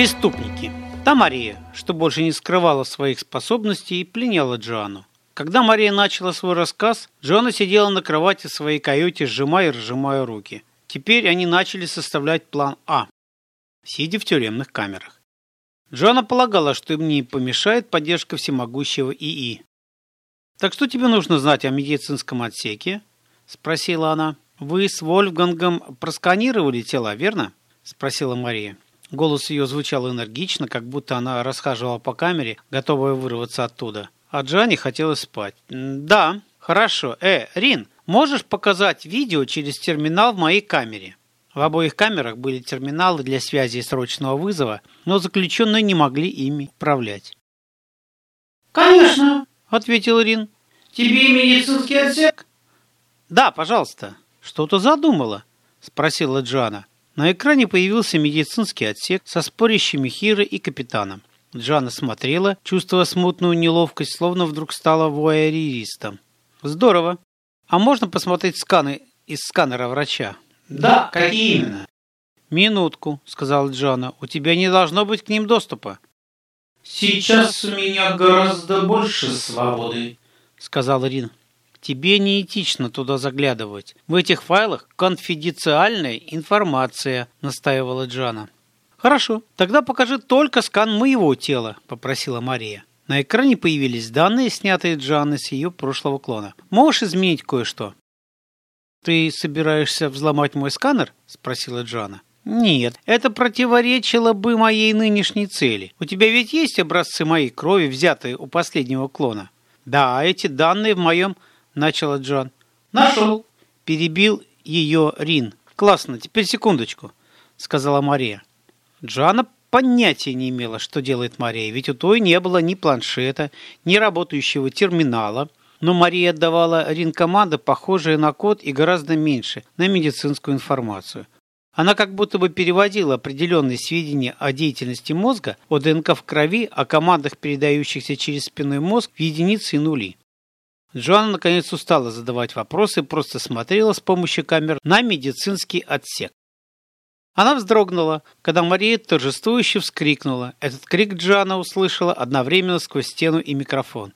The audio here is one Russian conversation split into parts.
Преступники. Та Мария, что больше не скрывала своих способностей, пленяла Джоанну. Когда Мария начала свой рассказ, Джоанна сидела на кровати в своей каюте, сжимая и разжимая руки. Теперь они начали составлять план А, сидя в тюремных камерах. Джоанна полагала, что им не помешает поддержка всемогущего ИИ. «Так что тебе нужно знать о медицинском отсеке?» – спросила она. «Вы с Вольфгангом просканировали тела, верно?» – спросила Мария. Голос ее звучал энергично, как будто она расхаживала по камере, готовая вырваться оттуда. А Джанни хотелось спать. «Да, хорошо. Э, Рин, можешь показать видео через терминал в моей камере?» В обоих камерах были терминалы для связи и срочного вызова, но заключенные не могли ими управлять. «Конечно!» – ответил Рин. «Тебе медицинский отсек?» «Да, пожалуйста». «Что-то задумала?» – спросила Джана. На экране появился медицинский отсек со спорящими Хирой и капитаном. Джана смотрела, чувствуя смутную неловкость, словно вдруг стала вуайеристом. «Здорово. А можно посмотреть сканы из сканера врача?» «Да, какие именно?» «Минутку», — сказала Джана. «У тебя не должно быть к ним доступа». «Сейчас у меня гораздо больше свободы», — сказал Рин. Тебе неэтично туда заглядывать. В этих файлах конфиденциальная информация, настаивала Джана. Хорошо, тогда покажи только скан моего тела, попросила Мария. На экране появились данные, снятые Джанной с ее прошлого клона. Можешь изменить кое-что? Ты собираешься взломать мой сканер? спросила Джана. Нет, это противоречило бы моей нынешней цели. У тебя ведь есть образцы моей крови, взятые у последнего клона? Да, эти данные в моем – начала Джон. «Нашел!» – перебил ее Рин. «Классно, теперь секундочку», – сказала Мария. Джоанна понятия не имела, что делает Мария, ведь у той не было ни планшета, ни работающего терминала, но Мария отдавала Рин команды, похожие на код и гораздо меньше, на медицинскую информацию. Она как будто бы переводила определенные сведения о деятельности мозга, о ДНК в крови, о командах, передающихся через спинной мозг, в единицы и нули. Джоанна наконец устала задавать вопросы и просто смотрела с помощью камер на медицинский отсек. Она вздрогнула, когда Мария торжествующе вскрикнула. Этот крик Джоанна услышала одновременно сквозь стену и микрофон.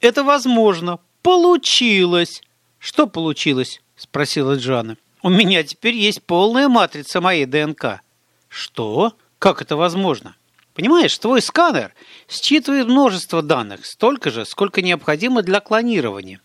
«Это возможно! Получилось!» «Что получилось?» – спросила Джоанна. «У меня теперь есть полная матрица моей ДНК». «Что? Как это возможно?» Понимаешь, твой сканер считывает множество данных, столько же, сколько необходимо для клонирования.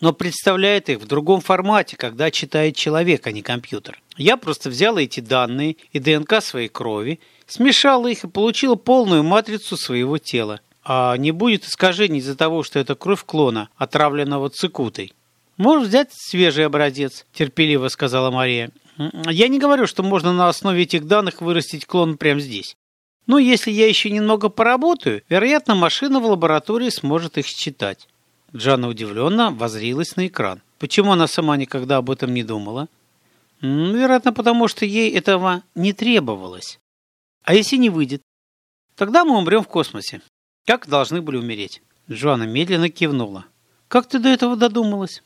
Но представляет их в другом формате, когда читает человек, а не компьютер. Я просто взяла эти данные и ДНК своей крови, смешала их и получила полную матрицу своего тела. А не будет искажений из-за того, что это кровь клона, отравленного цикутой. «Можешь взять свежий образец», – терпеливо сказала Мария. «Я не говорю, что можно на основе этих данных вырастить клон прямо здесь. Но если я еще немного поработаю, вероятно, машина в лаборатории сможет их считать. Джанна удивленно возрилась на экран. Почему она сама никогда об этом не думала? Вероятно, потому что ей этого не требовалось. А если не выйдет? Тогда мы умрем в космосе. Как должны были умереть? Джоанна медленно кивнула. Как ты до этого додумалась?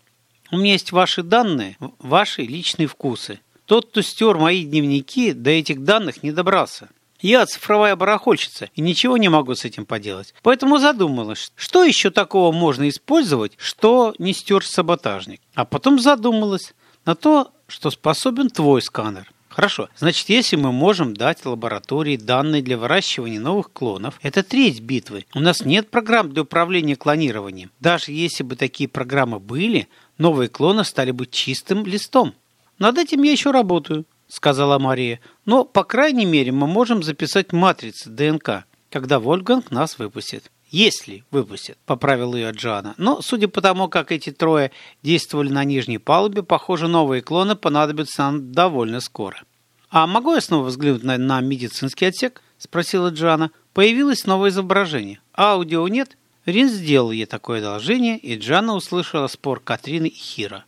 У меня есть ваши данные, ваши личные вкусы. Тот, кто стер мои дневники, до этих данных не добрался. Я цифровая барахольщица и ничего не могу с этим поделать. Поэтому задумалась, что еще такого можно использовать, что не стер саботажник. А потом задумалась на то, что способен твой сканер. Хорошо, значит, если мы можем дать лаборатории данные для выращивания новых клонов, это треть битвы. У нас нет программ для управления клонированием. Даже если бы такие программы были, новые клоны стали бы чистым листом. Над этим я еще работаю. — сказала Мария. «Но, по крайней мере, мы можем записать матрицы ДНК, когда Вольфганг нас выпустит». «Если выпустит», — поправил ее Джана. Но, судя по тому, как эти трое действовали на нижней палубе, похоже, новые клоны понадобятся нам довольно скоро. «А могу я снова взглянуть на, на медицинский отсек?» — спросила Джана. Появилось новое изображение. аудио нет? Рин сделал ей такое одолжение, и Джана услышала спор Катрины и Хира.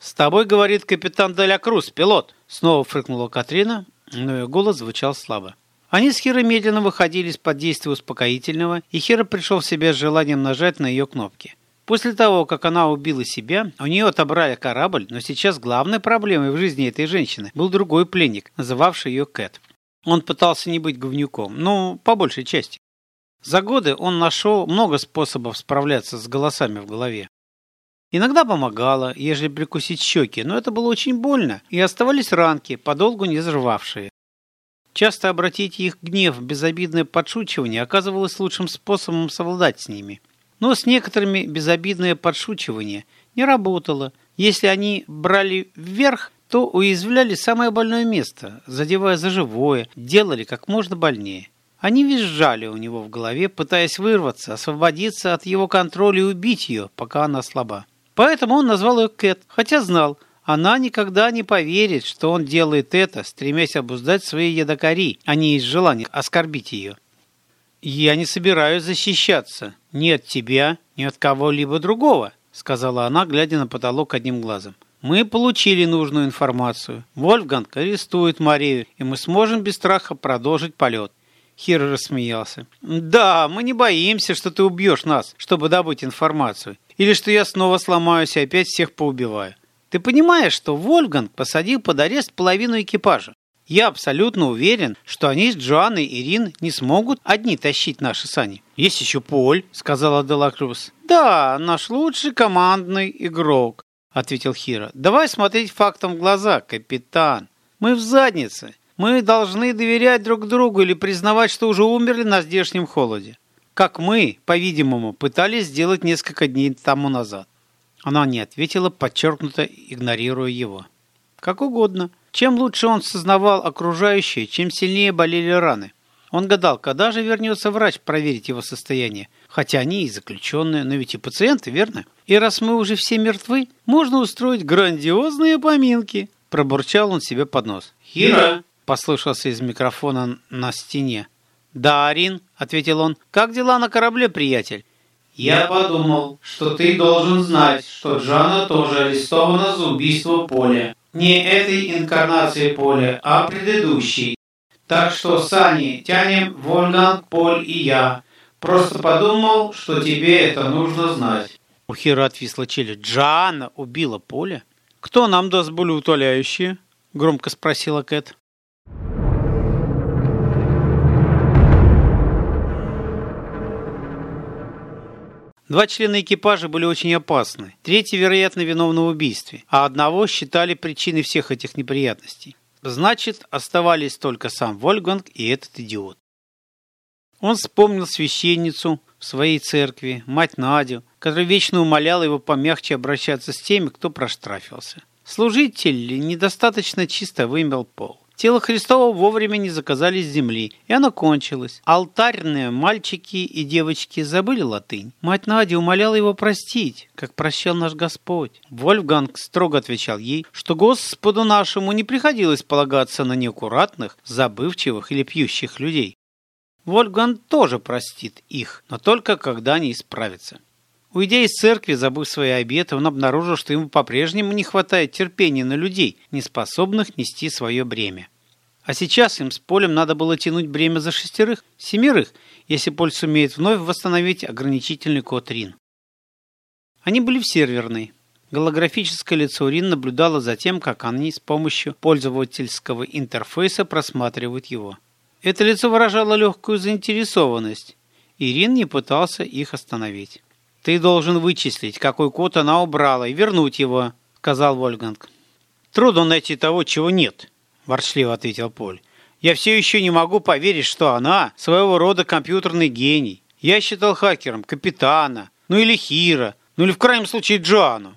«С тобой, — говорит капитан Деля Круз, пилот!» Снова фрыкнула Катрина, но ее голос звучал слабо. Они с Хирой медленно выходили из-под действия успокоительного, и Хира пришел в себя с желанием нажать на ее кнопки. После того, как она убила себя, у нее отобрали корабль, но сейчас главной проблемой в жизни этой женщины был другой пленник, называвший ее Кэт. Он пытался не быть говнюком, ну, по большей части. За годы он нашел много способов справляться с голосами в голове. Иногда помогало, ежели прикусить щеки, но это было очень больно, и оставались ранки, подолгу не заживавшие. Часто обратить их гнев в безобидное подшучивание оказывалось лучшим способом совладать с ними – но с некоторыми безобидное подшучивание не работало. Если они брали вверх, то уязвляли самое больное место, задевая за живое, делали как можно больнее. Они визжали у него в голове, пытаясь вырваться, освободиться от его контроля и убить ее, пока она слаба. Поэтому он назвал ее Кэт, хотя знал, она никогда не поверит, что он делает это, стремясь обуздать свои ядокари, а не из желания оскорбить ее. «Я не собираюсь защищаться. Ни от тебя, ни от кого-либо другого», сказала она, глядя на потолок одним глазом. «Мы получили нужную информацию. Вольфганг арестует Марию, и мы сможем без страха продолжить полет». Хир рассмеялся. «Да, мы не боимся, что ты убьешь нас, чтобы добыть информацию. Или что я снова сломаюсь и опять всех поубиваю. Ты понимаешь, что Вольфганг посадил под арест половину экипажа? Я абсолютно уверен, что они с Джоанной и Рин не смогут одни тащить наши сани. Есть еще Поль, сказала Делакрус. Да, наш лучший командный игрок, ответил Хира. Давай смотреть фактам в глаза, капитан. Мы в заднице. Мы должны доверять друг другу или признавать, что уже умерли на здешнем холоде. Как мы, по-видимому, пытались сделать несколько дней тому назад. Она не ответила, подчеркнуто игнорируя его. Как угодно. Чем лучше он сознавал окружающее, чем сильнее болели раны. Он гадал, когда же вернется врач проверить его состояние. Хотя они и заключенные, но ведь и пациенты, верно? И раз мы уже все мертвы, можно устроить грандиозные поминки. Пробурчал он себе под нос. «Хира!» – послышался из микрофона на стене. «Да, Арин», – ответил он. «Как дела на корабле, приятель?» «Я подумал, что ты должен знать, что Джана тоже арестована за убийство Поля. Не этой инкарнации Поля, а предыдущей. Так что, Сани, тянем Вольганг, Поль и я. Просто подумал, что тебе это нужно знать. У Хира отвисла челюсть. Джана убила Поля? Кто нам даст болеутоляющие? Громко спросила Кэт. Два члена экипажа были очень опасны. Третий, вероятно, виновны в убийстве, а одного считали причиной всех этих неприятностей. Значит, оставались только сам Вольганг и этот идиот. Он вспомнил священницу в своей церкви, мать Надю, которая вечно умоляла его помягче обращаться с теми, кто проштрафился. Служитель недостаточно чисто вымел пол. Тело Христово вовремя не заказали с земли, и оно кончилось. Алтарные мальчики и девочки забыли латынь. Мать Надя умоляла его простить, как прощал наш Господь. Вольфганг строго отвечал ей, что Господу нашему не приходилось полагаться на неаккуратных, забывчивых или пьющих людей. Вольфганг тоже простит их, но только когда они исправятся. Уйдя из церкви, забыв свои обеты, он обнаружил, что ему по-прежнему не хватает терпения на людей, не способных нести свое бремя. А сейчас им с Полем надо было тянуть бремя за шестерых, семерых, если Поль сумеет вновь восстановить ограничительный код РИН. Они были в серверной. Голографическое лицо Рин наблюдало за тем, как они с помощью пользовательского интерфейса просматривают его. Это лицо выражало легкую заинтересованность, и Рин не пытался их остановить. «Ты должен вычислить, какой код она убрала, и вернуть его», — сказал Вольганг. «Трудно найти того, чего нет», — ворчливо ответил Поль. «Я все еще не могу поверить, что она своего рода компьютерный гений. Я считал хакером капитана, ну или Хира, ну или в крайнем случае Джоану».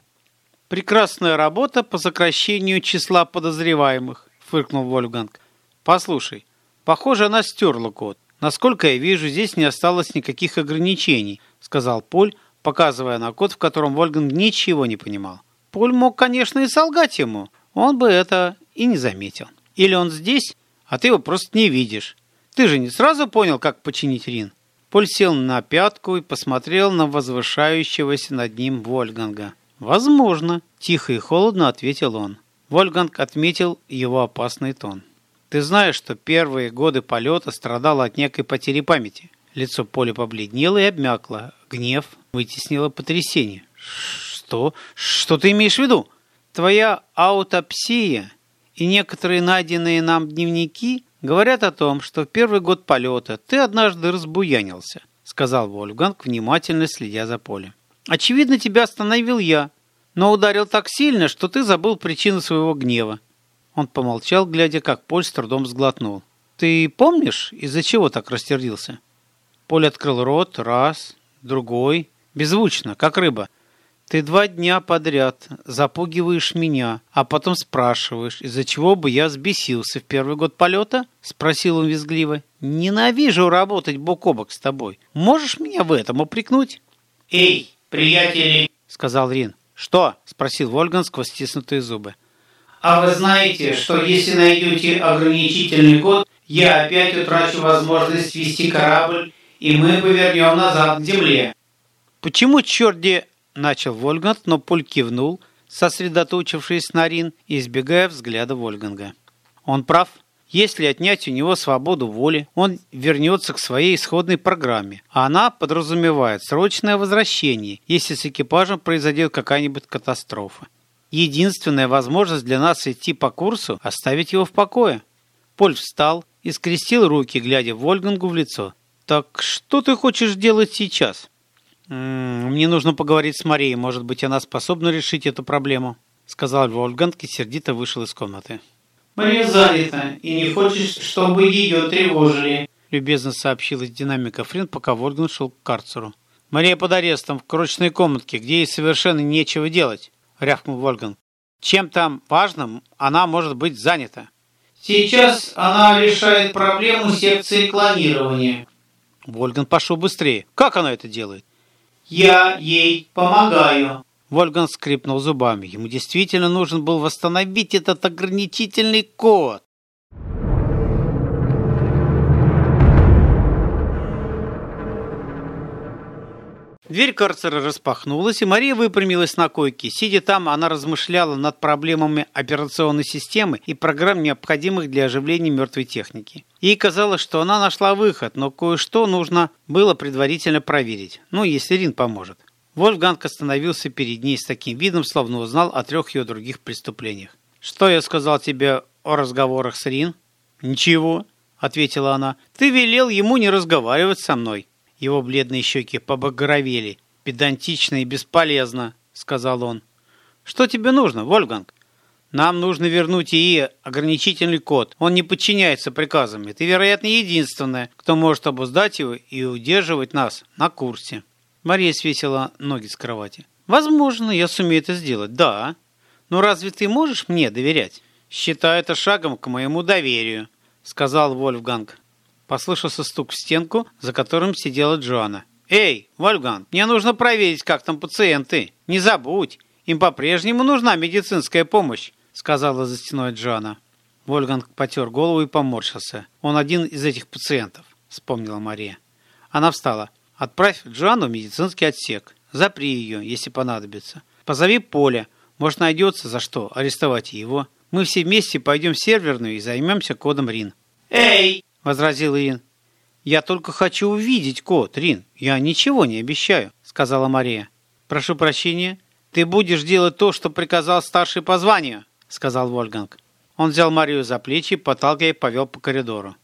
«Прекрасная работа по сокращению числа подозреваемых», — фыркнул Вольфганг. «Послушай, похоже, она стерла код. Насколько я вижу, здесь не осталось никаких ограничений», — сказал Поль, показывая на код, в котором Вольган ничего не понимал. Поль мог, конечно, и солгать ему. Он бы это и не заметил. Или он здесь, а ты его просто не видишь. Ты же не сразу понял, как починить Рин? Поль сел на пятку и посмотрел на возвышающегося над ним Вольганга. «Возможно», – тихо и холодно ответил он. Вольганг отметил его опасный тон. «Ты знаешь, что первые годы полета страдал от некой потери памяти?» Лицо Поля побледнело и обмякло. Гнев, вытеснило потрясение. Что? Что ты имеешь в виду? Твоя аутопсия и некоторые найденные нам дневники говорят о том, что в первый год полета ты однажды разбуянился, сказал Вольфганг, внимательно следя за полем. Очевидно, тебя остановил я, но ударил так сильно, что ты забыл причину своего гнева. Он помолчал, глядя, как Поль с трудом сглотнул. «Ты помнишь, из-за чего так растердился?» Поль открыл рот раз, другой, беззвучно, как рыба. «Ты два дня подряд запугиваешь меня, а потом спрашиваешь, из-за чего бы я взбесился в первый год полета?» — спросил он визгливо. «Ненавижу работать бок о бок с тобой. Можешь меня в этом упрекнуть?» «Эй, приятели!» — сказал Рин. «Что?» — спросил Вольган сквозь стиснутые зубы. «А вы знаете, что если найдете ограничительный код, я опять утрачу возможность вести корабль, и мы повернем назад к земле?» «Почему, черти?» — начал Вольганг, но Поль кивнул, сосредоточившись на Рин и избегая взгляда Вольганга. «Он прав. Если отнять у него свободу воли, он вернется к своей исходной программе, а она подразумевает срочное возвращение, если с экипажем произойдет какая-нибудь катастрофа. Единственная возможность для нас идти по курсу – оставить его в покое. Поль встал и скрестил руки, глядя Вольгангу в лицо. «Так что ты хочешь делать сейчас?» «М -м, «Мне нужно поговорить с Марией. Может быть, она способна решить эту проблему», – сказал Вольганг и сердито вышел из комнаты. Мария занята и не хочет, чтобы ее тревожили», — любезно сообщил из динамика Фрин, пока Вольган шел к карцеру. «Мария под арестом в крочной комнатке, где ей совершенно нечего делать», — рявкнул Вольган. «Чем там важным она может быть занята?» «Сейчас она решает проблему секции клонирования». Вольган пошел быстрее. «Как она это делает?» «Я ей помогаю», Вольган скрипнул зубами. Ему действительно нужен был восстановить этот ограничительный код. Дверь карцера распахнулась, и Мария выпрямилась на койке. Сидя там, она размышляла над проблемами операционной системы и программ, необходимых для оживления мертвой техники. Ей казалось, что она нашла выход, но кое-что нужно было предварительно проверить. Ну, если Рин поможет. Вольфганг остановился перед ней с таким видом, словно узнал о трех ее других преступлениях. «Что я сказал тебе о разговорах с Рин?» «Ничего», — ответила она. «Ты велел ему не разговаривать со мной». Его бледные щеки побагровели. «Педантично и бесполезно», — сказал он. «Что тебе нужно, Вольфганг?» «Нам нужно вернуть ИИ ограничительный код. Он не подчиняется приказам. И ты, вероятно, единственная, кто может обуздать его и удерживать нас на курсе». Мария свесила ноги с кровати. «Возможно, я сумею это сделать, да. Но разве ты можешь мне доверять?» «Считаю это шагом к моему доверию», — сказал Вольфганг. Послышался стук в стенку, за которым сидела Джоанна. «Эй, Вольфганг, мне нужно проверить, как там пациенты. Не забудь, им по-прежнему нужна медицинская помощь», — сказала за стеной Джоанна. Вольфганг потер голову и поморщился. «Он один из этих пациентов», — вспомнила Мария. Она встала. Отправь Джоанну в медицинский отсек. Запри ее, если понадобится. Позови Поля. Может, найдется за что арестовать его. Мы все вместе пойдем в серверную и займемся кодом РИН. «Эй!» – возразил Рин. «Я только хочу увидеть код, Рин. Я ничего не обещаю», – сказала Мария. «Прошу прощения. Ты будешь делать то, что приказал старший по званию», – сказал Вольганг. Он взял Марию за плечи, подталкивая и повел по коридору.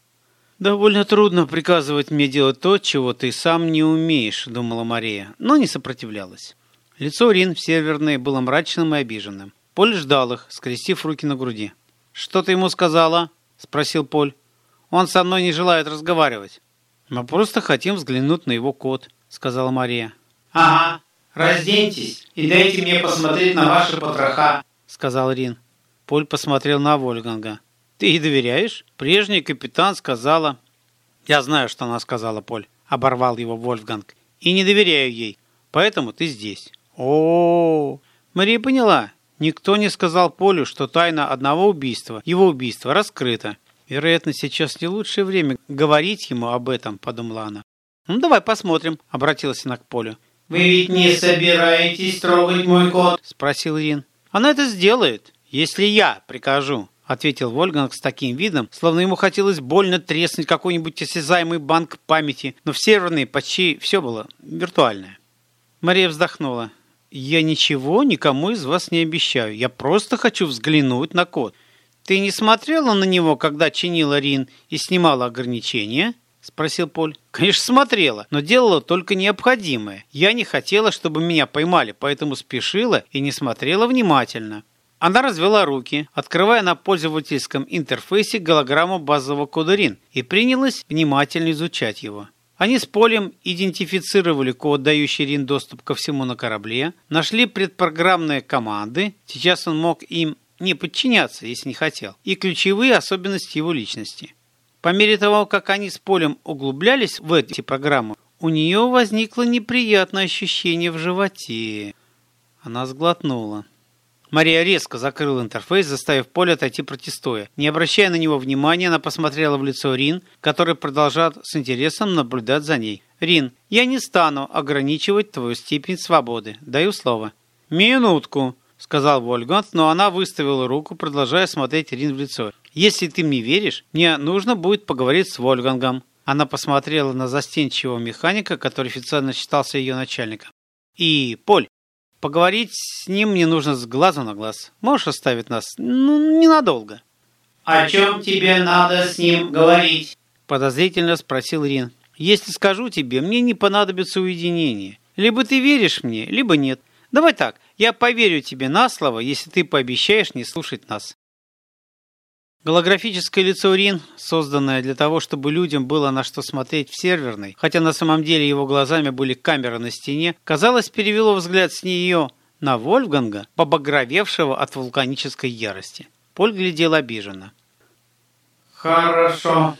«Довольно трудно приказывать мне делать то, чего ты сам не умеешь», — думала Мария, но не сопротивлялась. Лицо Рин в серверной было мрачным и обиженным. Поль ждал их, скрестив руки на груди. «Что ты ему сказала?» — спросил Поль. «Он со мной не желает разговаривать». «Мы просто хотим взглянуть на его код», — сказала Мария. «Ага, разденьтесь и дайте мне посмотреть на ваши потроха», — сказал Рин. Поль посмотрел на Вольганга. Ты ей доверяешь? Прежний капитан сказала... Я знаю, что она сказала, Поль. Оборвал его Вольфганг. И не доверяю ей. Поэтому ты здесь. О, -о, -о. Мария поняла. Никто не сказал Полю, что тайна одного убийства, его убийства, раскрыта. Вероятно, сейчас не лучшее время говорить ему об этом, подумала она. Ну, давай посмотрим, обратилась она к Полю. Вы ведь не собираетесь трогать мой кот? Спросил Рин. Она это сделает, если я прикажу ответил Вольганг с таким видом, словно ему хотелось больно треснуть какой-нибудь осязаемый банк памяти, но в северной почти все было виртуальное. Мария вздохнула. «Я ничего никому из вас не обещаю. Я просто хочу взглянуть на код. Ты не смотрела на него, когда чинила Рин и снимала ограничения?» — спросил Поль. «Конечно, смотрела, но делала только необходимое. Я не хотела, чтобы меня поймали, поэтому спешила и не смотрела внимательно». Она развела руки, открывая на пользовательском интерфейсе голограмму базового кода RIN и принялась внимательно изучать его. Они с Полем идентифицировали код, дающий Рин доступ ко всему на корабле, нашли предпрограммные команды, сейчас он мог им не подчиняться, если не хотел, и ключевые особенности его личности. По мере того, как они с Полем углублялись в эти программы, у нее возникло неприятное ощущение в животе. Она сглотнула. Мария резко закрыла интерфейс, заставив Поле отойти протестуя. Не обращая на него внимания, она посмотрела в лицо Рин, который продолжал с интересом наблюдать за ней. «Рин, я не стану ограничивать твою степень свободы. Даю слово». «Минутку», — сказал Вольгант, но она выставила руку, продолжая смотреть Рин в лицо. «Если ты мне веришь, мне нужно будет поговорить с Вольгангом». Она посмотрела на застенчивого механика, который официально считался ее начальником. «И, Поль, Поговорить с ним мне нужно с глазу на глаз. Можешь оставить нас? Ну, ненадолго. «О чем тебе надо с ним говорить?» Подозрительно спросил Рин. «Если скажу тебе, мне не понадобится уединение. Либо ты веришь мне, либо нет. Давай так, я поверю тебе на слово, если ты пообещаешь не слушать нас». Голографическое лицо Рин, созданное для того, чтобы людям было на что смотреть в серверной, хотя на самом деле его глазами были камеры на стене, казалось, перевело взгляд с нее на Вольфганга, побагровевшего от вулканической ярости. Поль глядел обиженно. «Хорошо,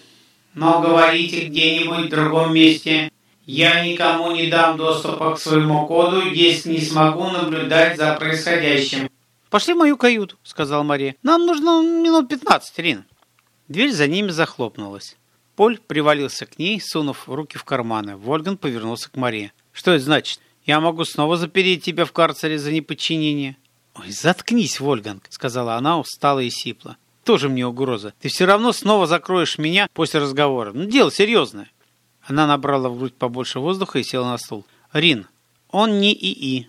но говорите где-нибудь в другом месте. Я никому не дам доступа к своему коду, если не смогу наблюдать за происходящим. «Пошли в мою каюту», — сказал Мария. «Нам нужно минут пятнадцать, Рин». Дверь за ними захлопнулась. Поль привалился к ней, сунув руки в карманы. Вольган повернулся к Марии. «Что это значит? Я могу снова запереть тебя в карцере за неподчинение?» «Ой, заткнись, Вольганг», — сказала она устало и сипло. «Тоже мне угроза. Ты все равно снова закроешь меня после разговора. Ну, дело серьезное». Она набрала в грудь побольше воздуха и села на стул. «Рин, он не ИИ».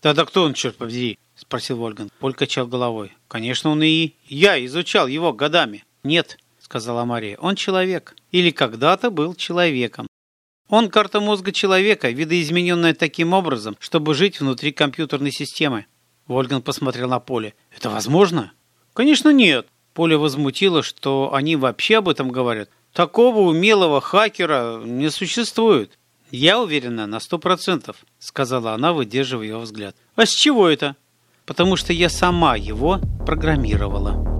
«Тогда кто он, черт побери?» — спросил Вольган. Поль качал головой. «Конечно, он и... Я изучал его годами». «Нет», — сказала Мария, — «он человек. Или когда-то был человеком. Он карта мозга человека, видоизмененная таким образом, чтобы жить внутри компьютерной системы». Вольган посмотрел на Поле. «Это возможно?» «Конечно нет». Поле возмутило, что они вообще об этом говорят. «Такого умелого хакера не существует». «Я уверена на сто процентов», — сказала она, выдерживая его взгляд. «А с чего это?» потому что я сама его программировала.